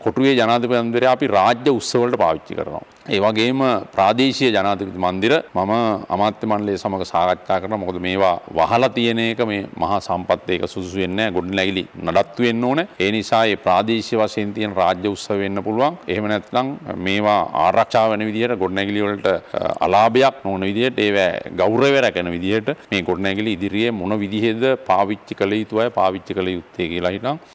කොටුවේ ජනාධිපතිවරයා අපි රාජ්‍ය උත්සවවලට පාවිච්චි කරනවා. ඒ වගේම ප්‍රාදේශීය ජනාධිපති මන්දිර මම අමාත්‍ය මණ්ඩලය සමග සාකච්ඡා කරනවා. මොකද මේවා වහලා තියෙන එක මේ මහා සම්පත් ඒක සුදුසු වෙන්නේ නැහැ. ගොඩනැගිලි නඩත්තු වෙන්න ඕනේ. ඒ නිසා මේ ප්‍රාදේශීය වශයෙන් තියෙන රාජ්‍ය උත්සව වෙන්න පුළුවන්. එහෙම නැත්නම් මේවා ආරක්ෂා වෙන විදිහට ගොඩනැගිලි වලට අලාභයක් නොවන විදිහට ඒවා ගෞරවය රැකෙන විදිහට මේ ගොඩනැගිලි ඉදිරියේ මොන විදිහේද පාවිච්චි කළ යුතුයි පාවිච්චි කළ යුත්තේ කියලා හිතන්